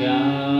Yeah.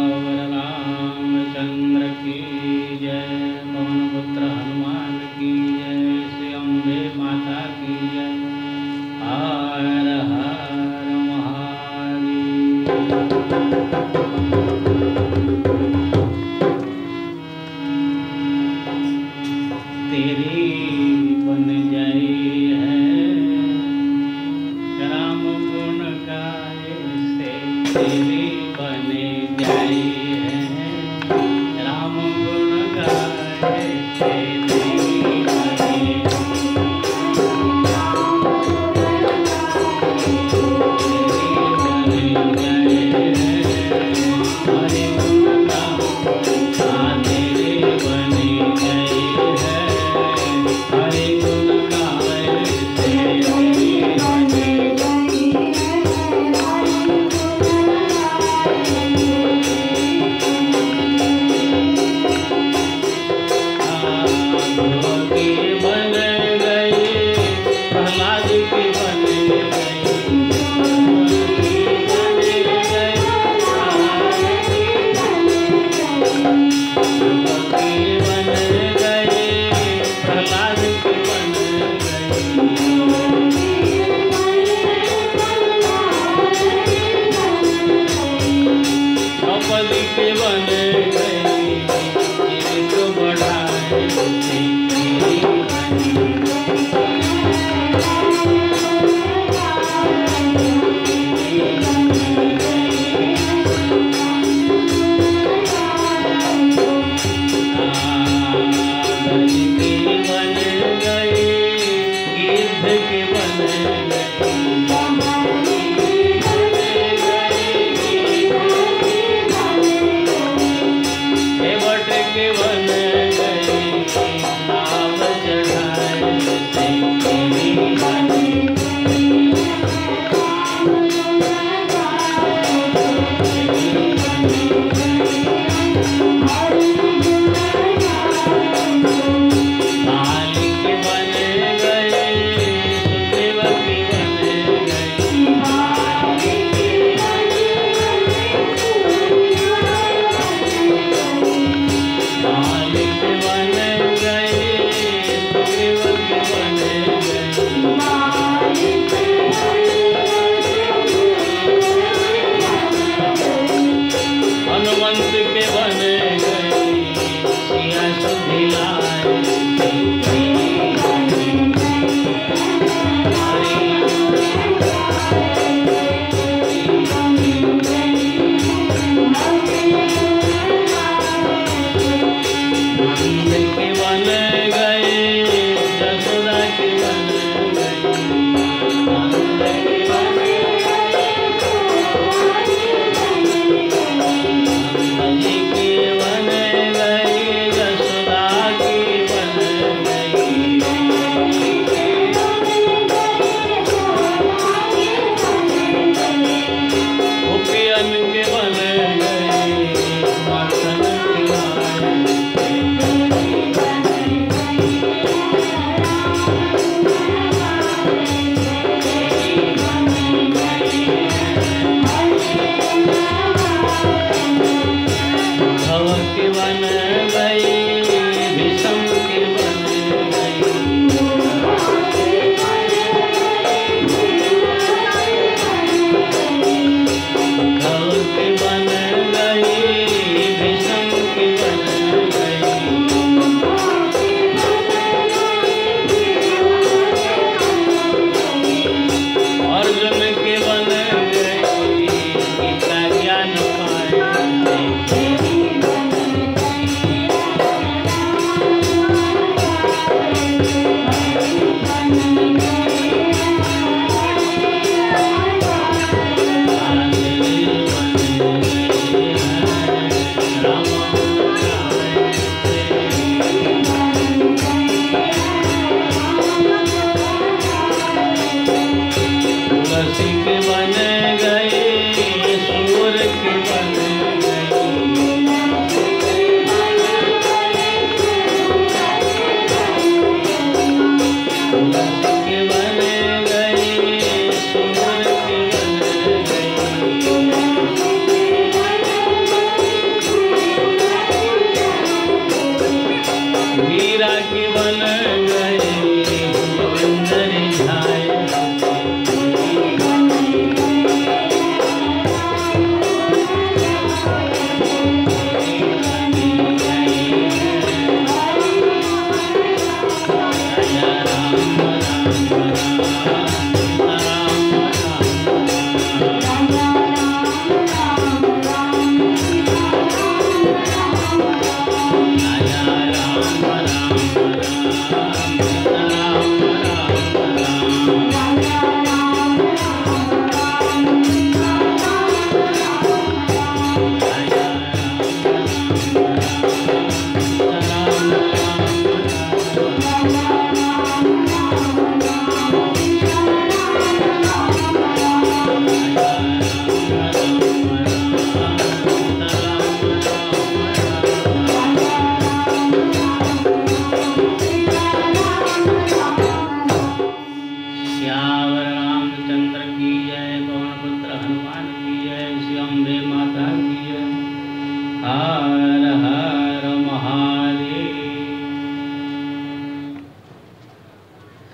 जीवन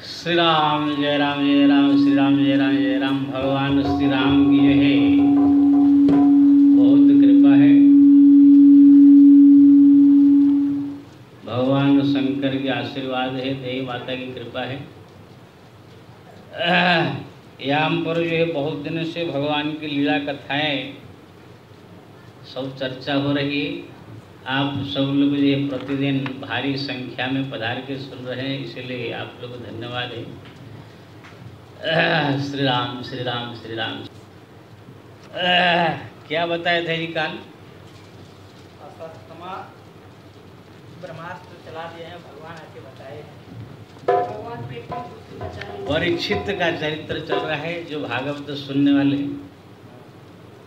श्री राम जय राम जय राम श्री राम जय राम जय राम, भगवान श्री राम की है। बहुत कृपा है। भगवान शंकर के आशीर्वाद है, देवी माता की कृपा है। यहाँ पर जो है, बहुत दिन से भगवान की लीला कथाएँ, सब चर्चा हो रही है। आप सब लोग ये प्रतिदिन भारी संख्या में पधार के सुन रहे हैं इसलिए आप लोग धन्यवाद है। श्री राम श्री राम श्री राम। क्या बताए थे जी काल? ब्रह्मास्त्र चला दिए हैं भगवान आके बताए परीक्षित का चरित्र चल रहा है जो भागवत सुनने वाले।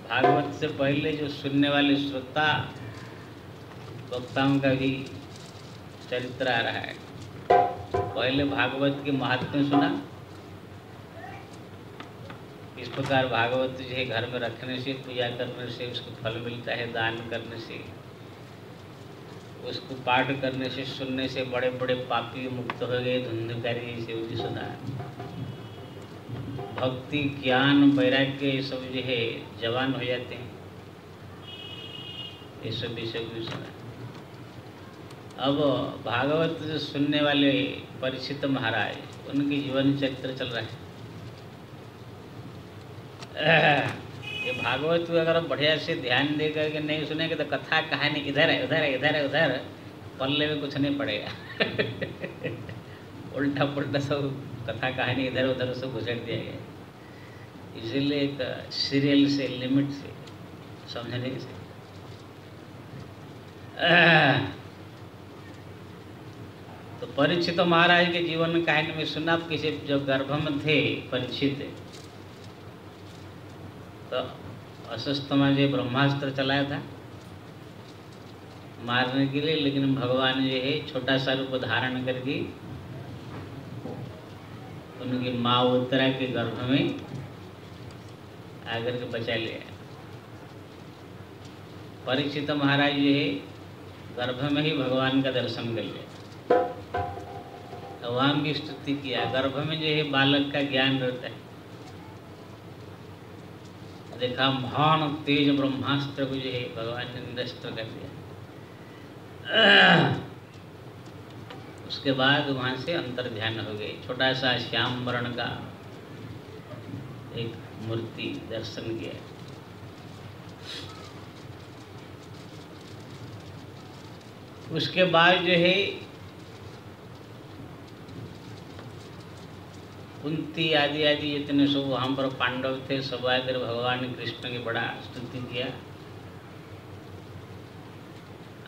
भागवत से पहले जो सुनने वाले श्रोता वक्ताओं का भी चरित्र आ रहा है। पहले भागवत के महात्म्य सुना। इस प्रकार भागवत जो है घर में रखने से, पूजा करने से, उसको फल मिलता है, दान करने से, उसको पाठ करने से, सुनने से बड़े बड़े पापी मुक्त हो गए, धुंधकारी से भी सुना। भक्ति, ज्ञान, वैराग्य ये सब जो है, जवान हो जाते हैं। ये सब विषय भी सुना। अब भागवत जो सुनने वाले परिचित महाराज, उनके जीवन चरित्र चल रहे है। ये भागवत को अगर बढ़िया से ध्यान दे करके नहीं सुनेंगे तो कथा कहानी इधर है, उधर है, इधर है, उधर पल्ले में कुछ नहीं पड़ेगा। उल्टा पुल्टा सब कथा कहानी इधर उधर सब घुसेड़ दिया गया। इसीलिए एक सीरियल से लिमिट से, समझने से। तो परीक्षित महाराज के जीवन में कहानी में सुना किसी जो गर्भ में थे परीक्षित तो अशस्तमा जो ब्रह्मास्त्र चलाया था। मारने के लिए, लेकिन भगवान जो है, छोटा सा रूप धारण करके उनकी माँ उत्तरा के गर्भ में आकर के बचा लिया। परीक्षित महाराज जो है, गर्भ में ही भगवान का दर्शन कर लिया। तो की स्तुति किया गर्भ में जो है बालक का ज्ञान रहता है। देखा, महान तेज ब्रह्मास्त्र को जो है भगवान ने निरस्त कर दिया। उसके बाद वहाँ से अंतर ध्यान हो गई छोटा सा श्याम वर्ण का एक मूर्ति दर्शन किया। उसके बाद जो है कुंती आदि आदि जितने सब वहाँ पर पांडव थे, सब आकर भगवान कृष्ण की बड़ा स्तुति किया।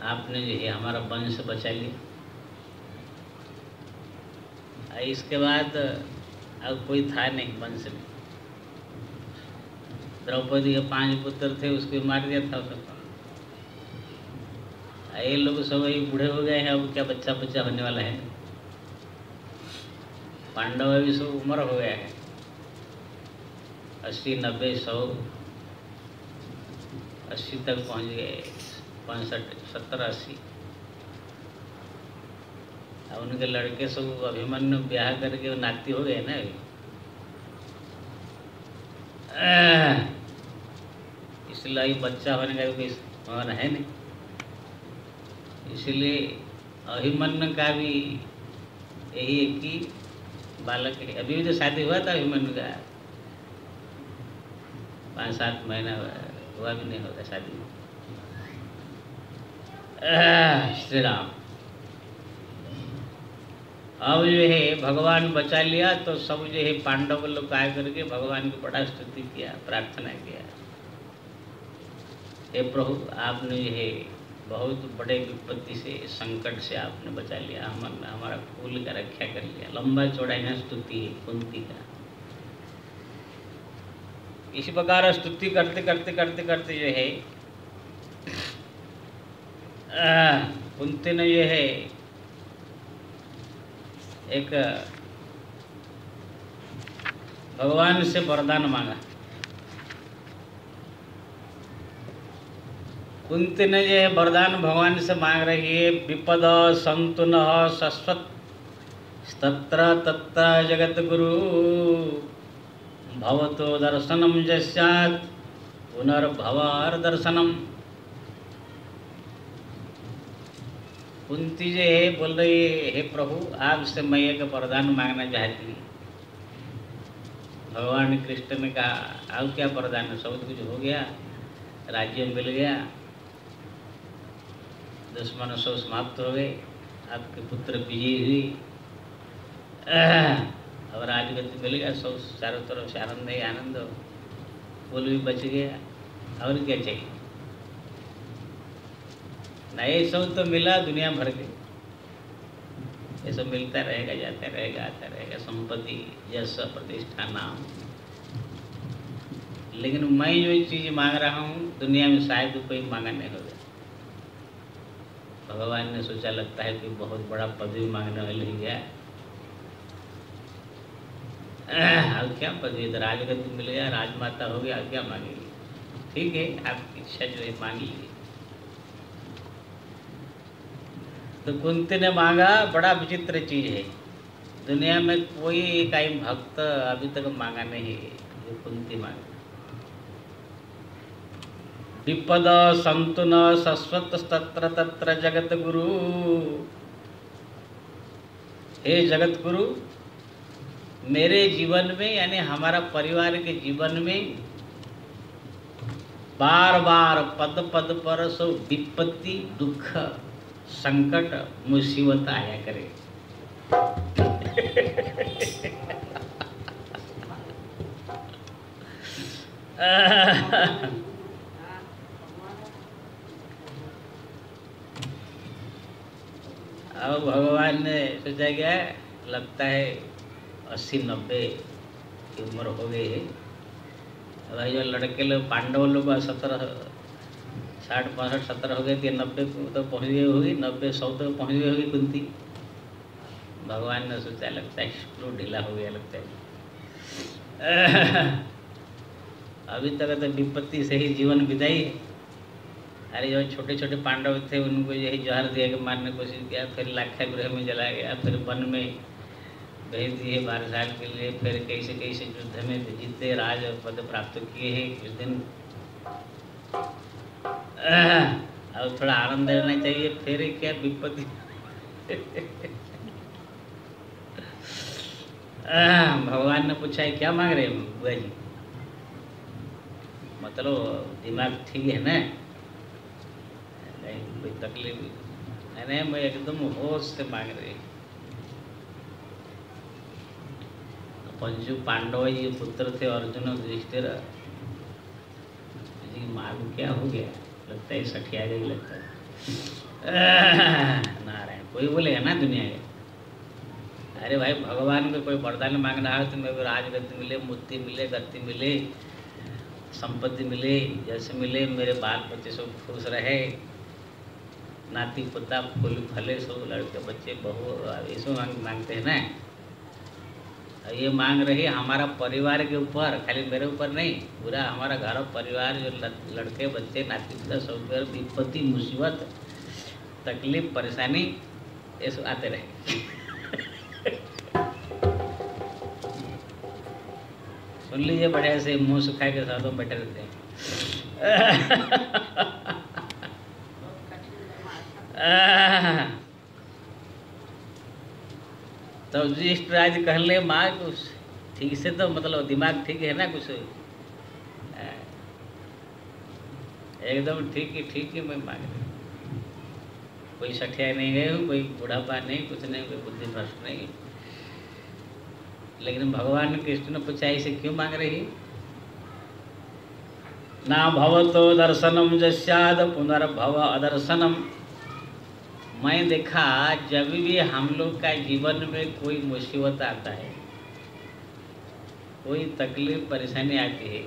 आपने जो है हमारा वंश बचा लिया। इसके बाद, अब कोई था नहीं वंश में। द्रौपदी के पाँच पुत्र थे, उसको मार दिया था उसको ये लोग सब वही बूढ़े हो गए हैं, अब क्या बच्चा बच्चा होने वाला है? पांडव अभी सब उम्र हो गया है। अस्सी, नब्बे, सौ, अस्सी तक पहुँच गए। पैंसठ, सत्तर, अस्सी। अब उनके लड़के सब अभिमन्यु ब्याह करके नाती हो गए ना अभी। इसलिए बच्चा होने का कोई संभावना है नहीं। इसलिए अभिमन्यु का भी यही है कि बालक है अभी भी तो शादी हुआ था अभिमन्यु का। पाँच सात महीना हुआ भी नहीं होगा शादी आह, श्री राम अब जो है भगवान बचा लिया तो सब जो है पांडव लोग आए करके भगवान की बड़ा स्तुति किया प्रार्थना किया। हे प्रभु आपने जो है बहुत बड़े विपत्ति से, संकट से आपने बचा लिया। हम, हमारा फूल का रक्षा कर लिया। लंबा चौड़ा यहाँ स्तुति है, कुंती का। इसी प्रकार स्तुति करते करते करते करते जो है कुंती ने जो है, एक, भगवान से वरदान मांगा। कुंती ने जो है वरदान भगवान से मांग रही है, विपद संतु न शश्वत। तत्र तत्र जगत गुरु भवतो दर्शनम जस्यात् पुनर्भवार दर्शनम कुंती जो है बोल रही है प्रभु आपसे मैं एक वरदान मांगना चाहती हूँ। भगवान कृष्ण ने कहा अब क्या वरदान सब कुछ हो गया, राज्य मिल गया दुश्मन सब समाप्त हो गए। आपके पुत्र विजयी हुई। अब राजगति मिल गया, सब चारों तरफ़ से आनंद ही आनंद हो। फूल भी बच गया। और क्या चाहिए? ना ये सब तो मिला, दुनिया भर के। ये सब मिलता रहेगा, जाता रहेगा, आता रहेगा। संपत्ति, यश, प्रतिष्ठा, नाम। लेकिन मैं जो चीज़ मांग रहा हूँ, दुनिया में शायद कोई मांगा नहीं होगा भगवान ने सोचा, लगता है कि बहुत बड़ा पदवी मांगने वाले ही अब क्या पदवी? तो राजगति मिल गया, राजमाता हो गया क्या मांगेगी? ठीक है, आपकी इच्छा जो है, मांग लीजिए। तो कुंती ने मांगा, बड़ा विचित्र चीज़ है। दुनिया में कोई काई भक्त अभी तक मांगा नहीं है, जो कुंती मांगा। विपद संतु न तत्र तत्र जगत गुरु हे जगत गुरु मेरे जीवन में, यानी हमारा परिवार के जीवन में बार बार पद पद पर सो विपत्ति, दुख, संकट, मुसीबत आया करे। अब भगवान ने सोचा क्या, लगता है अस्सी नब्बे की उम्र हो गई है। भाई जो लड़के लोग, पांडव लोग सत्रह, साठ, पैंसठ सत्तर हो गए थे नब्बे तो पहुँच गई होगी, नब्बे, सौ तक पहुँच गई होगी कुंती। भगवान ने सोचा, लगता है स्क्रू ढीला हो गया, लगता है। अभी तक तो विपत्ति से ही जीवन विदाई है अरे जो छोटे छोटे पांडव थे उनको यही जहर दिया के मारने की कोशिश किया फिर लाखा गृह में जलाया गया फिर वन में भेज दिए बारह साल के लिए फिर कैसे कैसे युद्ध में जीते राज पद प्राप्त किए हैं कुछ दिन अब थोड़ा आनंद लेना चाहिए फिर क्या विपत्ति भगवान ने पूछा है क्या मांग रहे हैं बुआ जी मतलब दिमाग ठीक है ना कोई नहीं। मैं एकदम होश से मांग रही। पंचु पांडव ये पुत्र थे, अर्जुन और जी माँ को क्या हो गया? लगता है सठिया गई लगता है। नारायण, कोई बोलेगा ना दुनिया के? अरे भाई, भगवान को कोई वरदान मांगना है तो मेरे को राजगति मिले मुक्ति मिले गति मिले, संपत्ति मिले, जैसे मिले, मेरे बाल बच्चे सब खुश रहे। नाती पोता फूल फले सब लड़के बच्चे, बहू सब मांग, मांगते हैं ना? ये मांग रही, हमारा परिवार के ऊपर, खाली मेरे ऊपर नहीं, पूरा हमारा घर परिवार, जो लड़के, बच्चे, नाती पोता, सब विपत्ति, मुसीबत, तकलीफ़, परेशानी ये सब आते रहे। सुन लीजिए, बढ़िया से, मुँह सुखाए के साथ बैठे रहते हैं। तो युधिष्ठ राज कहले माँ, कुछ ठीक से तो मतलब दिमाग ठीक है ना कुछ? एकदम ठीक है ठीक है मैं मांग रही कोई सठिया नहीं गए हूँ, कोई बुढ़ापा नहीं, कुछ नहीं, कोई बुद्धि भ्रष्ट नहीं। लेकिन भगवान कृष्ण ने पूछा, इसे क्यों मांग रही? ना भवतो दर्शनम जस्याद पुनर्भव अदर्शनम। मैं देखा, जब भी हम लोग का जीवन में कोई मुसीबत आता है, कोई तकलीफ़, परेशानी आती है,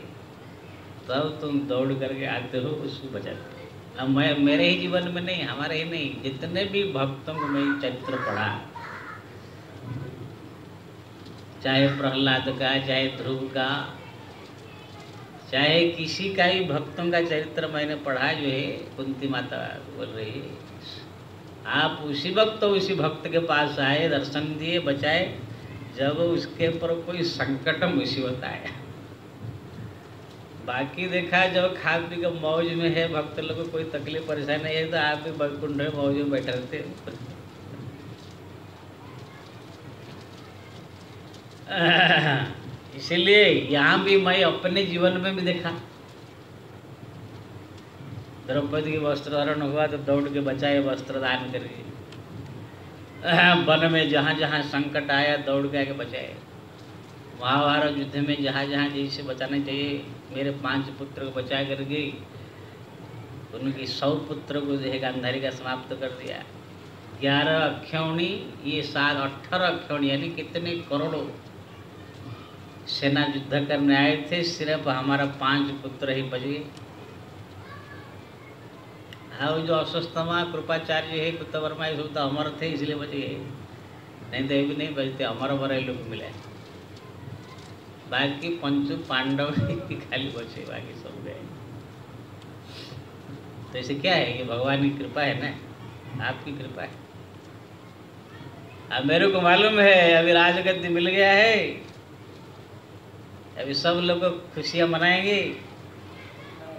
तब तो तुम दौड़ करके आते हो, उसको बचाते हो। अब मैं, मेरे ही जीवन में नहीं, हमारे ही नहीं, जितने भी भक्तों को मैं चरित्र पढ़ा, चाहे प्रहलाद का, चाहे ध्रुव का, चाहे किसी का भी भक्तों का चरित्र मैंने पढ़ा, जो है, कुंती माता बोल रही है आप उसी वक्त तो उसी भक्त के पास आए, दर्शन दिए, बचाए, जब उसके ऊपर कोई संकट मुसीबत आया बाकी देखा, जब खा पी के मौज में है, भक्त लोग को कोई तकलीफ़, परेशानी है तो आप भी बैकुंठ में मौज में बैठे रहते इसीलिए यहाँ भी मैं अपने जीवन में भी देखा। द्रौपदी के वस्त्र हरण हुआ तो दौड़ के बचाए वस्त्र दान करके वन में जहाँ जहाँ संकट आया, दौड़ के आके बचाए। महाभारत युद्ध में जहाँ जहाँ जैसे बचाना चाहिए, मेरे पाँच पुत्र को बचा करके उनकी सौ पुत्र को जो है गांधारी का समाप्त कर दिया। ग्यारह अक्षौणी, ये सात अठारह अक्षौणी, यानी कितने करोड़ों सेना युद्ध करने आए थे, सिर्फ़ हमारा पाँच पुत्र ही बच गए। हाँ जो अस्वस्थमा, कृपाचार्य है कृतवर्मा ये सब तो अमर थे, इसलिए बच नहीं तो भी नहीं बचते, अमर ये लोग मिले। बाकी पंचु पांडव खाली बचे, बाकी सब गए। तो ऐसे क्या है, ये भगवान की कृपा है ना? आपकी कृपा है। अब मेरे को मालूम है, अभी राजगद्दी मिल गया है। अभी सब लोग खुशियाँ मनाएँगे।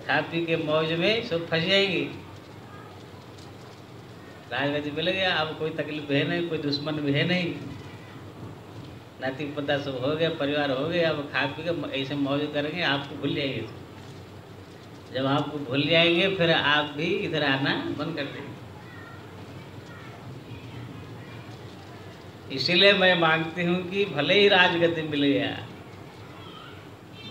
खा पी के मौज में सब फंस जाएँगे। राजगद्दी मिल गया, अब कोई तकलीफ़ है नहीं, कोई दुश्मन भी है नहीं। नाती पता सब हो गया, परिवार हो गया, अब खा पी के ऐसे मौज करेंगे, आपको भूल जाएँगे। जब आपको भूल जाएँगे, फिर आप भी इधर आना बंद कर देंगे। इसीलिए मैं मांगती हूँ कि भले ही राजगति मिल गया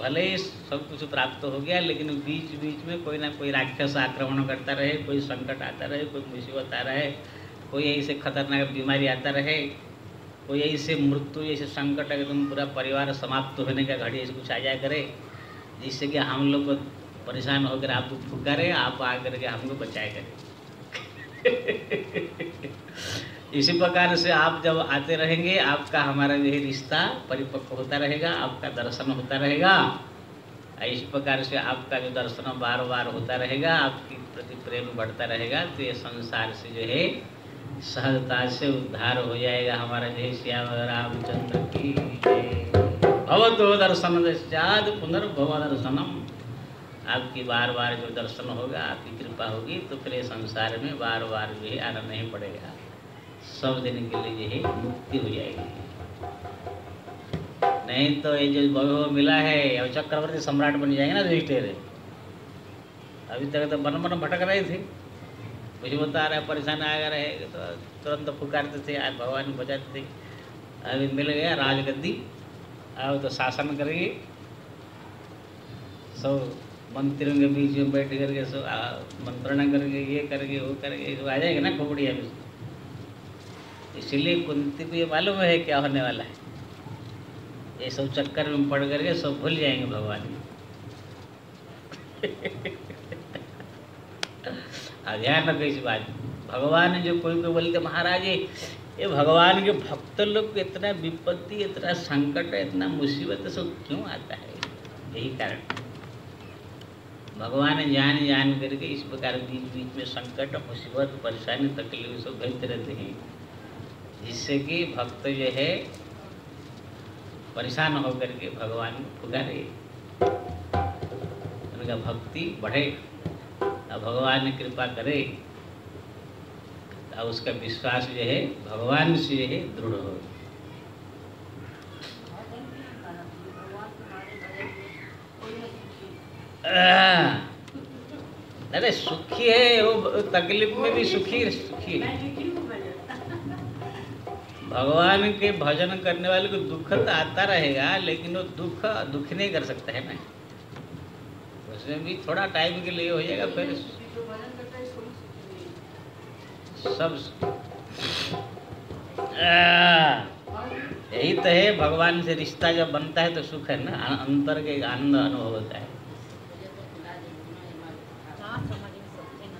भले ही सब कुछ प्राप्त हो गया, लेकिन बीच बीच में कोई ना कोई राक्षस आक्रमण करता रहे, कोई संकट आता रहे, कोई मुसीबत आ रहे, कोई ऐसे खतरनाक बीमारी आता रहे, कोई ऐसे मृत्यु, ऐसे संकट एकदम पूरा परिवार समाप्त होने का घड़ी ऐसे कुछ आ जाया करे, जिससे कि हम लोग परेशान होकर आपको पुकारे आप आकर के हमको बचाए करें। इसी प्रकार से आप जब आते रहेंगे, आपका हमारा यही रिश्ता परिपक्व होता रहेगा, आपका दर्शन होता रहेगा। इसी प्रकार से आपका जो दर्शन बार बार होता रहेगा, आपकी प्रति प्रेम बढ़ता रहेगा तो ये संसार से जो है, सहजता से उद्धार हो जाएगा हमारा जय श्याम रामचंद्र की भवतो दर्शन दश्चात पुनर्भव दर्शनम। आपकी बार बार जो दर्शन होगा, आपकी कृपा होगी तो फिर संसार में बार बार है आना नहीं पड़ेगा। सब दिन के लिए जो है मुक्ति हो जाएगी। नहीं तो ये जो वैभव मिला है, अब चक्रवर्ती सम्राट बन जाएँगे ना रजिस्टर अभी तक तो बन बन भटक रहे थे। कुछ बता रहे, परेशान आ रहे तो तुरंत पुकारते थे आज भगवान बचाते थे। अभी मिल गया राजगद्दी। अब तो शासन करेंगे सब मंत्रियों के बीच में बैठ करके सब मंत्रणा करके ये करके वो सब आ जाएँगे ना खोपड़िया में इसीलिए कुंती को ये मालूम है क्या होने वाला है। ये सब चक्कर में पड़ करके सब भूल जाएँगे भगवान। ध्यान रखो इस बात। भगवान जो कोई कोई बोलते, महाराज, ये ये भगवान के भक्त लोग को इतना विपत्ति, इतना संकट, इतना मुसीबत सब क्यों आता है? यही कारण। भगवान जान जान करके इस प्रकार बीच बीच में संकट, मुसीबत, परेशानी, तकलीफ़ सब भेजते रहते हैं। जिससे कि भक्त जो है परेशान होकर के भगवान को पुकारे उनका भक्ति बढ़े। और भगवान कृपा करे और उसका विश्वास जो है भगवान से जो है दृढ़ हो। अरे सुखी है वो तकलीफ़ में भी सुखी सुखी है। भगवान के भजन करने वाले को दुख तो आता रहेगा, लेकिन वो दुख दुख नहीं कर सकता है ना। उसमें भी थोड़ा टाइम के लिए हो जाएगा, फिर सब यही तो है, भगवान से रिश्ता जब बनता है तो सुख है ना अंतर के आनंद अनुभव होता है।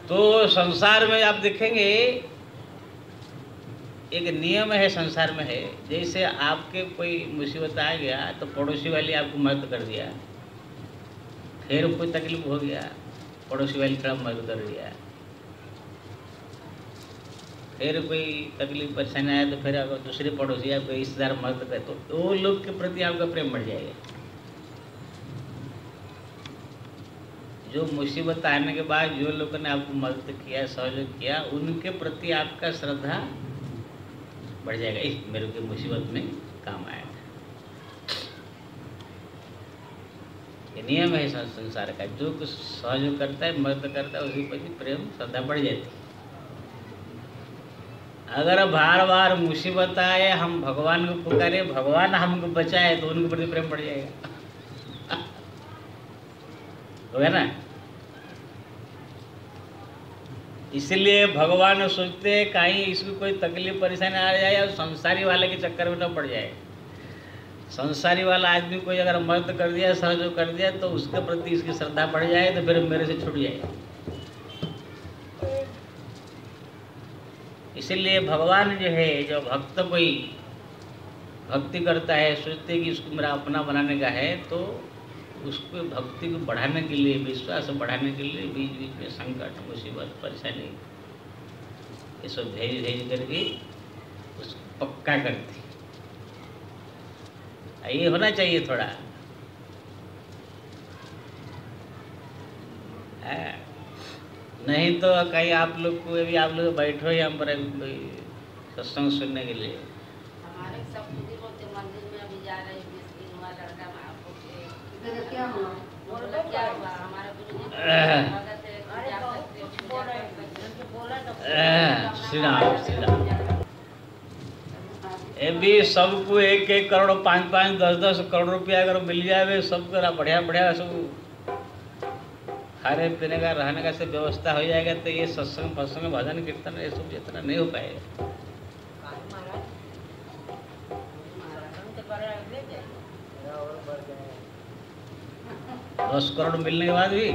तो संसार में आप देखेंगे एक नियम है संसार में है। जैसे आपके कोई मुसीबत आ गया तो पड़ोसी वाले आपको मदद कर दिया। फिर कोई तकलीफ़ हो गया, पड़ोसी वाले थोड़ा मदद कर दिया। फिर कोई तकलीफ़, परेशानी आया तो फिर अगर दूसरे पड़ोसी आपको रिश्तेदार मदद करे तो वो लोग के प्रति आपका प्रेम बढ़ जाएगा। जो मुसीबत आने के बाद जो लोगों ने आपको मदद किया, सहयोग किया, उनके प्रति आपका श्रद्धा बढ़ जाएगा। इस मेरे को मुसीबत में काम आया था। ये नियम है संसार का। जो कुछ सहयोग करता है मदद करता है उसके प्रति प्रेम, श्रद्धा बढ़ जाती है। अगर बार बार मुसीबत आए, हम भगवान को पुकारे भगवान हमको बचाए तो उनके प्रति प्रेम बढ़ जाएगा। होगा ना? इसलिए भगवान सोचते हैं, कहीं इसको कोई तकलीफ़, परेशानी आ जाए और संसारी वाले के चक्कर में न पड़ जाए। संसारी वाला आदमी कोई अगर मदद कर दिया, सहयोग कर दिया तो उसके प्रति इसकी श्रद्धा बढ़ जाए तो फिर मेरे से छूट जाए। इसीलिए भगवान जो है, जो भक्त कोई भक्ति करता है, सोचते कि इसको मेरा अपना बनाने का है तो उसको भक्ति को बढ़ाने के लिए, विश्वास बढ़ाने के लिए बीच बीच में संकट, मुसीबत, परेशानी, ये सब भेज भेज करके उसको पक्का करती ये होना चाहिए थोड़ा हाँ। नहीं तो कहीं आप लोग को अभी आप लोग बैठो ही हम पर सत्संग सुनने के लिए भी सबको एक एक करोड़, पाँच पाँच, दस दस करोड़ रुपया अगर मिल जाए, सबको बढ़िया बढ़िया सब खाने पीने का, रहने का सब व्यवस्था हो जाएगा तो ये सत्संग फत्संग भजन, कीर्तन, ये सब जितना नहीं हो पाएगा महाराज महाराज हम तो कर रहे हैं, ले जाए और बढ़ गए दस करोड़ मिलने के बाद भी।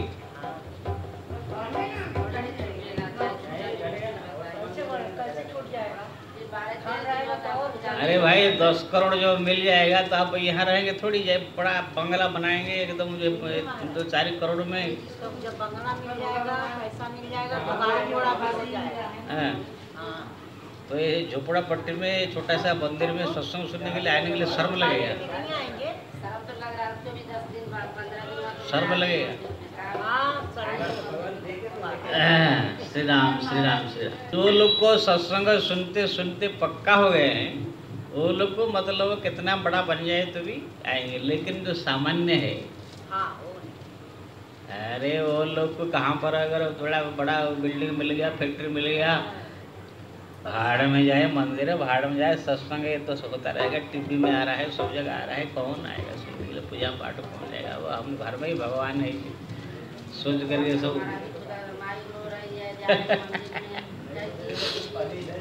अरे भाई, दस करोड़ जो मिल जाएगा तो आप यहाँ रहेंगे थोड़ी जाए बड़ा बंगला बनाएँगे, एकदम जो, दो चार करोड़ में। जब हाँ। तो ये झोपड़ा पट्टी में, छोटा सा मंदिर में सत्संग सुनने के लिए आने के लिए शर्म लगेगा। तो है बाद शर्म लगेगा हाँ हाँ, श्री राम श्री राम श्री राम जो लोग को सत्संग सुनते सुनते पक्का हो गए हैं। वो लोग को मतलब कितना बड़ा बन जाए तो भी आएँगे लेकिन जो सामान्य है। हाँ। अरे वो लोग को कहाँ पर अगर थोड़ा बड़ा बिल्डिंग मिल गया फैक्ट्री मिल गया भाड़ में जाए मंदिर है भाड़ में जाए सत्संग ये तो होता रहेगा टीवी में आ रहा है सब जगह आ रहा है कौन आएगा? सुनने के लिए पूजा पाठ कौन जाएगा वो हम घर में ही भगवान है सोच करके सब माई रो रही है जा रही है मंदिर में जय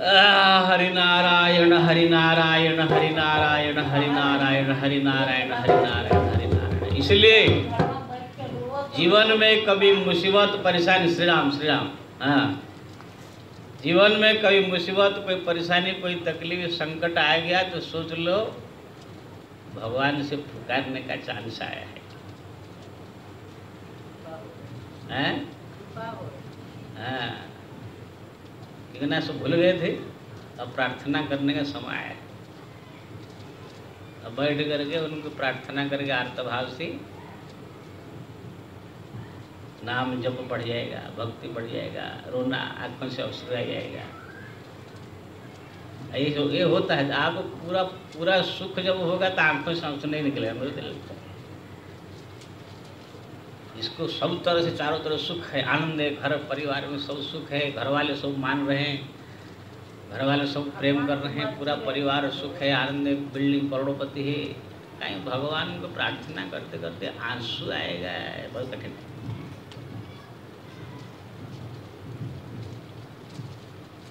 आ, हरि नारायण हरि नारायण हरि नारायण हरि नारायण हरि नारायण हरि नारायण हरि नारायण इसलिए जीवन में कभी मुसीबत परेशानी श्री राम श्री राम हाँ। जीवन में कभी मुसीबत, कोई परेशानी, कोई तकलीफ़, संकट आ गया तो सोच लो, भगवान से पुकारने का चांस आया है। हैं? हाँ। कितना सब भूल गए थे, अब प्रार्थना करने का समय आया। है बैठ करके उनको प्रार्थना करके आर्तभाव से नाम जप बढ़ जाएगा, भक्ति बढ़ जाएगा, रोना आँखों से अवसर आ जाएगा। ये जो, ये होता है आपको पूरा पूरा सुख जब होगा तो आँखों से आँसू नहीं निकलेगा तो लगता है। इसको सब तरह से चारों तरफ़ सुख है, आनंद है, घर, परिवार में सब सुख है, घर वाले सब मान रहे हैं, घर वाले सब प्रेम कर रहे हैं, पूरा परिवार सुख है, आनंद है, बिल्डिंग करोड़पति है, कहीं भगवान को प्रार्थना करते करते आँसू आएगा, बहुत कठिन है।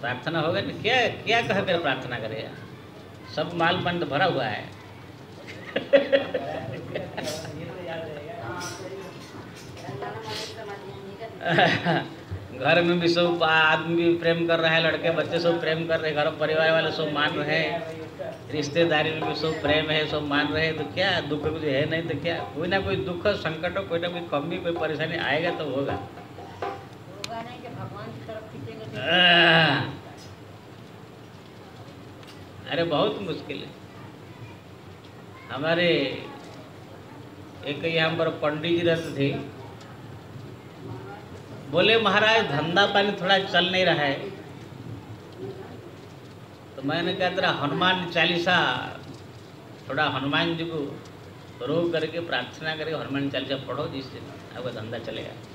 प्रार्थना होगा ना क्या क्या कह कर प्रार्थना करेगा सब माल पंड भरा हुआ है। घर में भी सब आदमी प्रेम कर रहा है, लड़के बच्चे सब प्रेम कर रहे हैं, घर परिवार वाले सब मान रहे हैं, रिश्तेदारी में भी सब प्रेम है, सब मान रहे हैं तो क्या दुख कुछ है नहीं तो क्या कोई ना कोई दुख, संकट कोई ना कोई कमी, कोई परेशानी आएगा तो होगा नहीं कि भगवान की तरफ़ खींचेंगे तो आह! अरे, बहुत मुश्किल है। हमारे एक यहाँ पर पंडित जी रहते थे। बोले, महाराज, धंधा पानी थोड़ा चल नहीं रहा है। तो मैंने कहा, तेरा हनुमान चालीसा, थोड़ा हनुमान जी को रो करके प्रार्थना करके हनुमान चालीसा पढ़ो जिससे आपका धंधा चलेगा।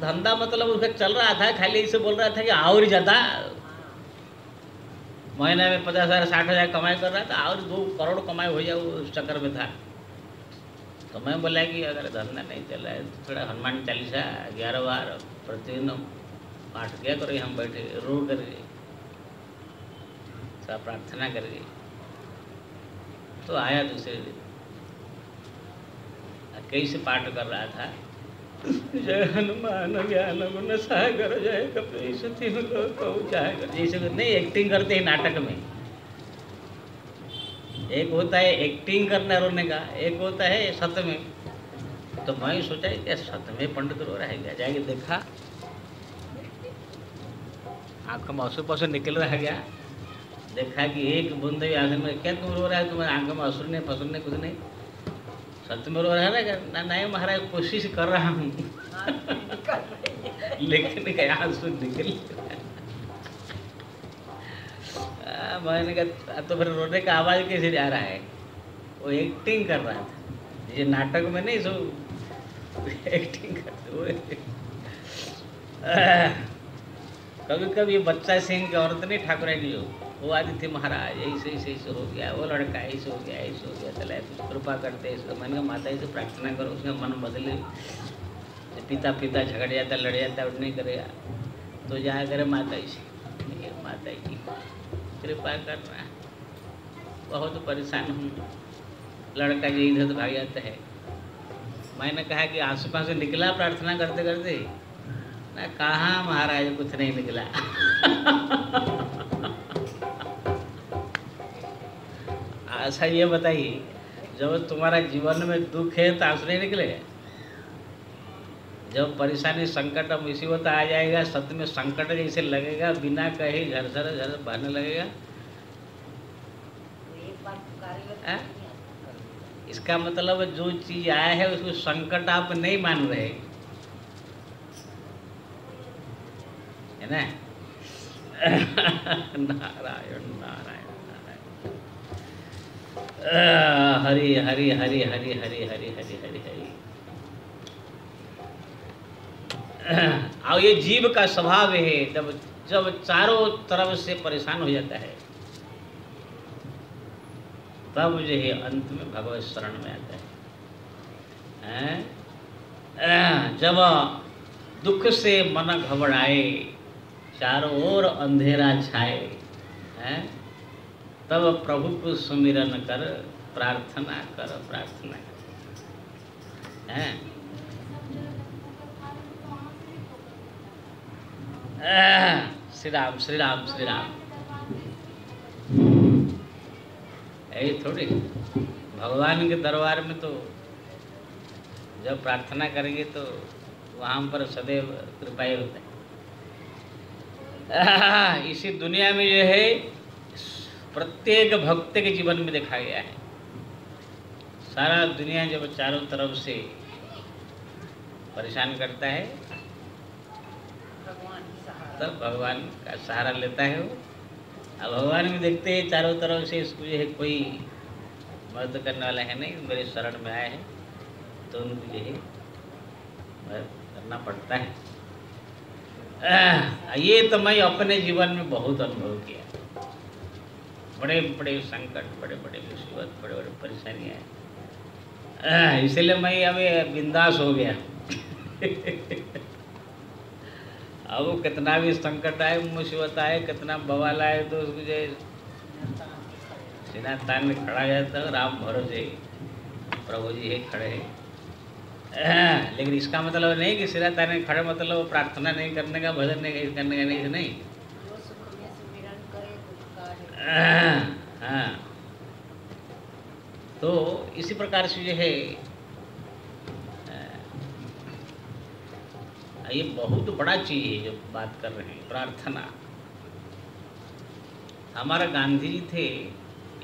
धंधा मतलब उसका चल रहा था, खाली इसे बोल रहा था कि और ज़्यादा। महीने में पचास हज़ार, साठ हज़ार कमाई कर रहा था, और दो करोड़ कमाई हो जाए उस चक्कर में था। तो मैं बोला कि अगर धंधा नहीं चल रहा है तो थोड़ा हनुमान चालीसा, ग्यारह बार प्रतिदिन पाठ किया करो हम बैठे रो करके सब प्रार्थना करके तो आया दूसरे दिन। कैसे पाठ कर रहा था? जय हनुमान, ज्ञान गुण सागर, जय कपीश तिम लोक उजागर। जैसे नहीं एक्टिंग करते हैं नाटक में। एक होता है एक्टिंग करना रोने का एक होता है सत्य में तो मैं सोचा क्या सत्य में पंडित रो रहा है क्या देखा। आँखों में आँसू पासू निकल रहा गया। देखा कि एक बूंद आँख में, क्या तुम रो रहा है? तुम्हारे आँखों में असुर नहीं फसुर नहीं कुछ नहीं। सत्य में रो रहा है ना? नहीं महाराज कोशिश कर रहा हूँ। लेकिन क्या आँसू निकल मैंने कहा तो फिर रोने का आवाज़ कैसे जा रहा है? वो एक्टिंग कर रहा था। ये नाटक में नहीं सो एक्टिंग करते वो कभी कभी बच्चा सिंह की औरत नहीं, ठाकुर की। हो वो आती थी महाराज, ऐसे ऐसे ऐसे हो गया, वो लड़का ऐसे हो गया, ऐसे हो गया, चला कुछ कृपा करते इसको। मैंने कहा, माता से प्रार्थना करो, उसका मन बदले पिता पिता झगड़ जाता, लड़ जाता, और नहीं करेगा तो जाया करे माता जी से। माता जी, कृपा करना। बहुत परेशान हूँ। लड़का जी इधर से भाग जाता है। मैंने कहा कि आँसू पासू निकला प्रार्थना करते करते ना कहाँ, महाराज, कुछ नहीं निकला। अच्छा ये बताइए जब तुम्हारा जीवन में दुख है तो आँसू नहीं निकलेगा जब परेशानी संकट और मुसीबत आ जाएगा सत्य में संकट जैसे लगेगा बिना कहे झरझर झर बहने लगेगा? तो हाँ? इसका मतलब जो चीज़ आया है उसको संकट आप नहीं मान रहे। है ना? नारायण। हरि हरि हरि हरि हरि हरि हरि हरि हरि और ये जीव का स्वभाव है, जब जब चारों तरफ़ से परेशान हो जाता है, तब जो है अंत में भगवत शरण में आता है जब दुख से मन घबराए, चारों ओर अंधेरा छाए हैं? तब प्रभु को सुमिरन कर, प्रार्थना कर प्रार्थना कर? श्री राम श्री राम श्री राम यही थोड़ी, भगवान के दरबार में तो जब प्रार्थना करेंगे तो वहाँ पर सदैव कृपा ही होता है। इसी दुनिया में जो है प्रत्येक भक्त के जीवन में देखा गया है। सारा दुनिया जब चारों तरफ़ से परेशान करता है भगवान तब भगवान का सहारा लेता है वो। अब भगवान भी देखते हैं चारों तरफ़ से इसको जो है कोई मदद करने वाला है नहीं मेरे शरण में आए हैं तो उनको जो है वह करना पड़ता है। ये तो मैं अपने जीवन में बहुत अनुभव किया। बड़े बड़े संकट बड़े बड़े मुसीबत बड़े बड़े परेशानियाँ आह, इसलिए मैं अभी बिंदास हो गया। अब कितना भी संकट आए मुसीबत आए कितना बवाल आए तो जो सीना तान में खड़ा हो जाता है राम भरोसे प्रभु जी है खड़े हैं। लेकिन इसका मतलब नहीं कि सिरा ताने खड़े मतलब प्रार्थना नहीं करने का भजन नहीं करने का नहीं नहीं वो सुख में सुमिरन करे दुख काहे आह, हाँ तो इसी प्रकार से जो है ये बहुत बड़ा चीज़ है जो बात कर रहे हैं, प्रार्थना। हमारा गांधी जी थे,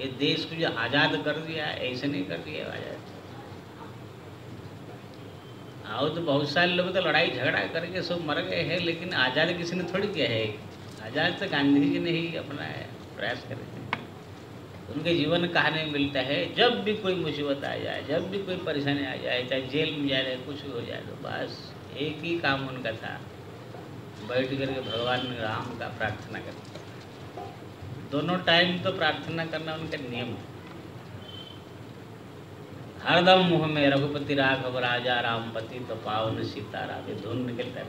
ये देश को जो आज़ाद कर दिया, ऐसे नहीं कर दिया आज़ाद। आओ तो बहुत सारे लोग तो लड़ाई झगड़ा करके सब मर गए हैं, लेकिन आज़ाद किसी ने थोड़ी किया है? आज़ाद तो गांधी जी ने ही अपना प्रयास करे उनके जीवन कहानी में मिलता है, जब भी कोई मुसीबत आ जाए, जब भी कोई परेशानी आ जाए, चाहे जेल में जाए कुछ भी हो जाए तो बस एक ही काम उनका था, बैठ करके भगवान राम का प्रार्थना करना। दोनों टाइम तो प्रार्थना करना उनका नियम है। हरदम मुँह में रघुपति राघव राजा रामपति तो पावन सीताराम ये धुन निकलता है।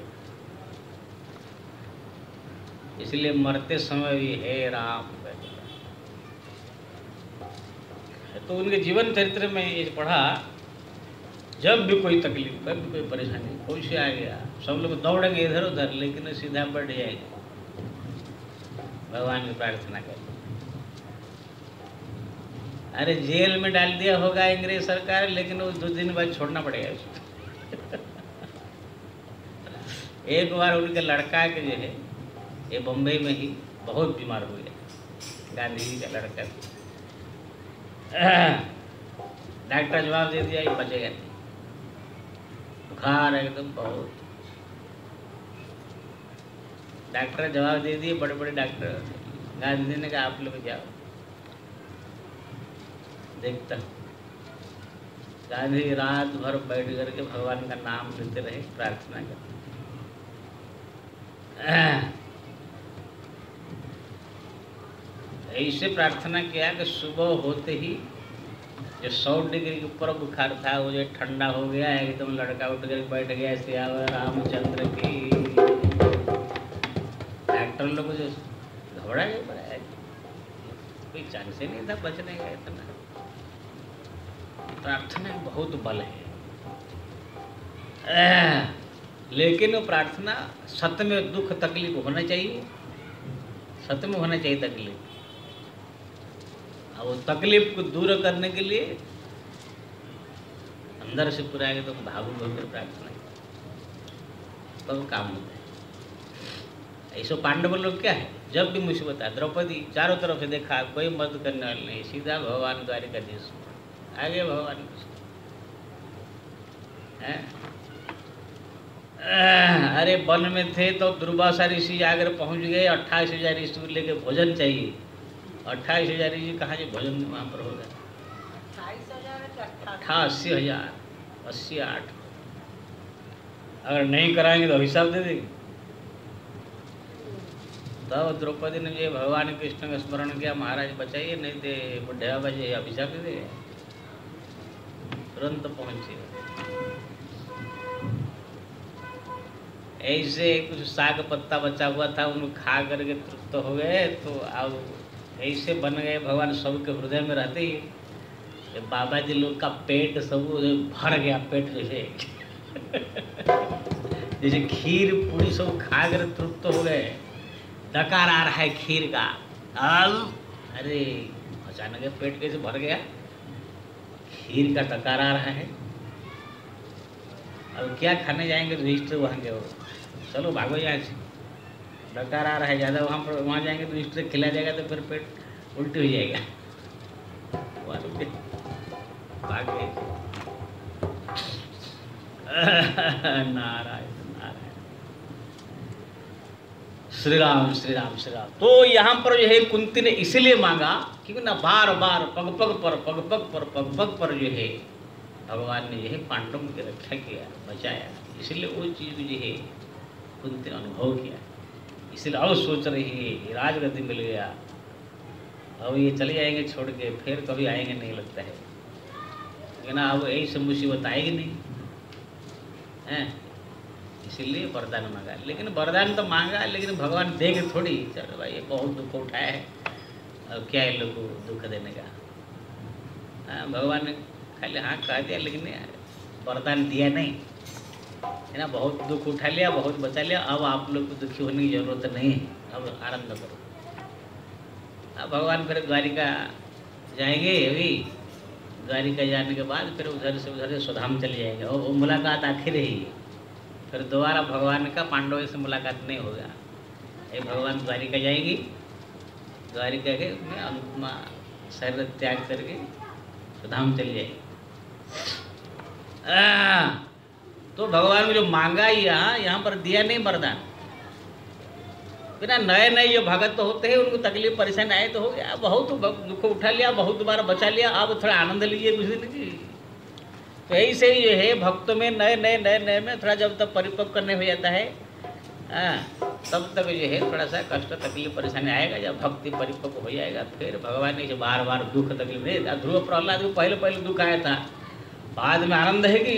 इसलिए मरते समय भी हे राम तो उनके जीवन चरित्र में ये पढ़ा, जब भी कोई तकलीफ़, कभी कोई परेशानी, कोई से आ गया सब लोग दौड़ेंगे इधर उधर, लेकिन सीधा बढ़ जाएँगे। भगवान की प्रार्थना कर। अरे जेल में डाल दिया होगा अंग्रेज़ सरकार, लेकिन वो दो दिन बाद छोड़ना पड़ेगा उसको। एक बार उनके लड़का के जो है ये बम्बई में ही बहुत बीमार हो। गया गांधी जी का लड़का। डॉक्टर जवाब दे दिया, ये बचेगा नहीं। बुखार एकदम बहुत। डॉक्टर जवाब दे दिए बड़े बड़े डॉक्टर। गांधी ने कहा, आप लोग जाओ। देखता गांधी रात भर बैठ करके भगवान का नाम लेते रहे, प्रार्थना करते ऐसे प्रार्थना किया कि सुबह होते ही जो सौ डिग्री के ऊपर बुखार था, वो जो ठंडा हो गया है एकदम लड़का उठ कर बैठ गया सियावर रामचंद्र की। डॉक्टर लोग जो घबरा गए है कोई चांस ही नहीं था बचने का इतना। प्रार्थना बहुत बल है। लेकिन वो प्रार्थना सत्य में दुख तकलीफ़ होना चाहिए। सत्य में होना चाहिए तकलीफ़। वो तकलीफ़ को दूर करने के लिए अंदर से पूरा एकदम भावुक होकर प्रार्थना तब तो काम होता है। ऐसे पांडव लोग क्या है? जब भी मुसीबत है द्रौपदी चारों तरफ़ से देखा, कोई मदद करने वाले नहीं, सीधा भगवान द्वारिका देश आगे भगवान अरे वन में थे तो दुर्वासा ऋषि आकर पहुँच गए, अट्ठाईस हज़ार ऋषि लेके भोजन चाहिए। अट्ठाईस हज़ार ऋषि कहाँ से भोजन वहाँ पर होगा अट्ठासी हज़ार, अस्सी आठ। अगर नहीं कराएँगे तो हिसाब दे देंगे। तब द्रौपदी ने जो भगवान कृष्ण का स्मरण किया, महाराज बचाइए, नहीं दे बुढ़िया बजे अभिशाप दे तुरंत पहुँचे। ऐसे कुछ साग पत्ता बचा हुआ था, उनको खा करके तृप्त हो गए तो अब ऐसे बन गए, भगवान सबके हृदय में रहते ही। बाबा जी लोग का पेट सब भर गया, पेट जैसे जैसे खीर पूरी सब खा कर तृप्त हो गए। डकार आ रहा है खीर का। अब, अरे, अचानक पेट कैसे भर गया? खीर का डकार आ रहा है। अब क्या खाने जाएँगे, रजिस्टर वहाँ के वो चलो भागो यहाँ से। डकार आ रहा है ज़्यादा वहाँ पर, वहाँ जाएँगे तो रजिस्टर खिला जाएगा तो फिर पेट उल्टी हो जाएगा। नारायण नारायण श्री राम श्री राम श्री राम तो यहाँ पर जो है, कुंती ने इसलिए मांगा क्योंकि ना बार बार, पग पग पर, पग पग पर, पग पग पर जो है, भगवान ने यह पांडवों की रक्षा किया, बचाया। इसलिए वो चीज़ जो है, कुंती ने अनुभव किया। इसलिए अब सोच रही है राजगति मिल गया। अब ये चले जाएँगे छोड़ के फिर कभी आएँगे नहीं लगता है। लेकिन अब ऐसे मुसीबत आएगी नहीं। हैं? इसीलिए वरदान मांगा। लेकिन वरदान तो मांगा लेकिन भगवान दे के थोड़ी चलो भाई ये बहुत दुख उठाया है। अब क्या है लोग दुख देने का? हाँ, भगवान ने खाली हाँ कह दिया लेकिन वरदान दिया नहीं। है ना, बहुत दुख उठा लिया, बहुत बचा लिया। अब आप लोग को दुखी होने की ज़रूरत नहीं है। अब आनंद करो। अब भगवान फिर द्वारिका जाएँगे अभी। द्वारिका जाने के बाद फिर उधर से उधर से सुधाम चले जाएँगे। और वो मुलाकात आखिर ही। फिर दोबारा भगवान का पांडवों से मुलाकात नहीं होगा। ये भगवान द्वारिका जाएगी। द्वारिका के अनुपमा शरीर त्याग करके सुधाम चली जाएगी। तो भगवान ने जो मांगा यहाँ यहाँ पर दिया नहीं वरदान बिना नए नए जो भगत तो होते हैं उनको तकलीफ़ परेशानी आए तो हो गया। बहुत दुख उठा लिया बहुत बार बचा लिया अब थोड़ा आनंद लीजिए कुछ दिन की। तो ऐसे ही जो है भक्तों में नए नए नए नए में थोड़ा जब तक परिपक्व करने हो जाता है हाँ, तब तक जो है थोड़ा सा कष्ट तकलीफ़ परेशानी आएगा। जब भक्ति परिपक्व हो जाएगा फिर भगवान ने जो बार बार दुख तकलीफ़ नहीं ध्रुव प्रहलाद को पहले पहले दुख आया था। बाद में आनंद है कि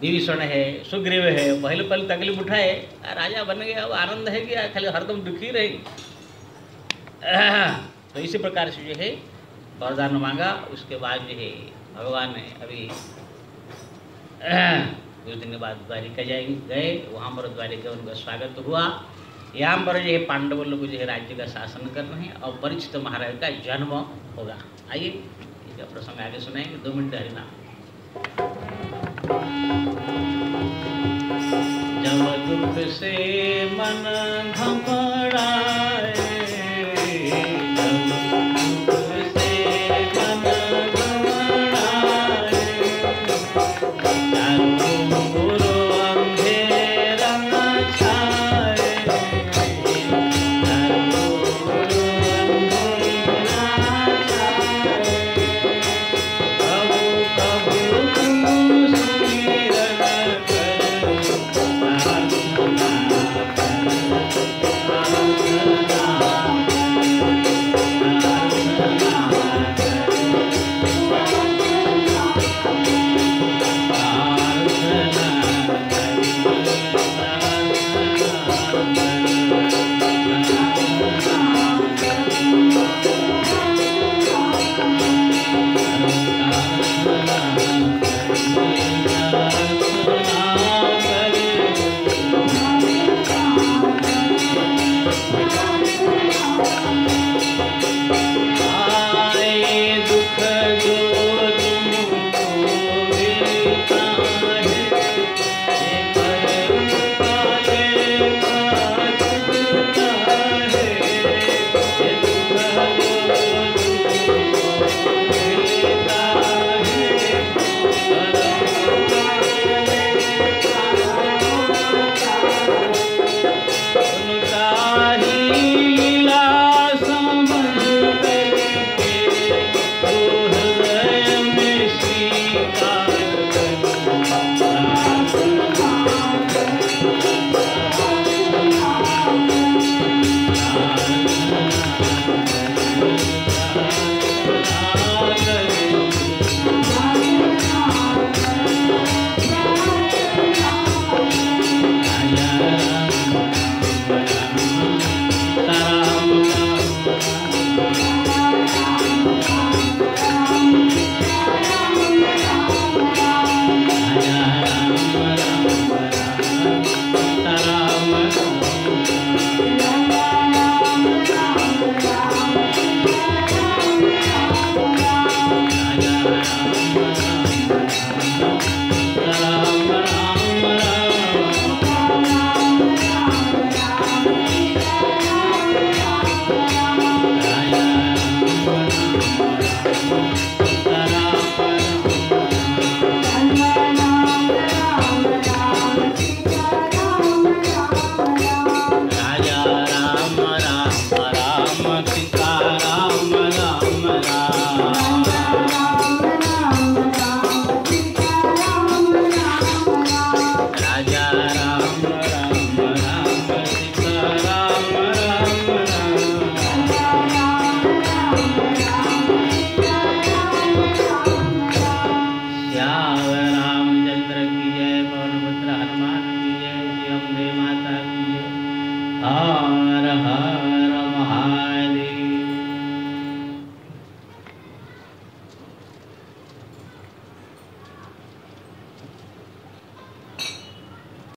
विभीषण है, सुग्रीव है पहले पहले तकलीफ़ उठाए। राजा बन गया, अब आनंद है कि खाली हरदम दुखी रही। तो इसी प्रकार से जो है, वरदान मांगा। उसके बाद जो है, भगवान ने अभी कुछ दिन के बाद द्वारिका जाएँगे गए। वहाँ पर द्वारिका उनका स्वागत हुआ। यहाँ पर जो है, पांडव लोग जो है, राज्य का शासन कर रहे हैं और परीक्षित महाराज का जन्म होगा। आइए इसका प्रसंग आगे सुनाएँगे। दो मिनट दुख से मन घम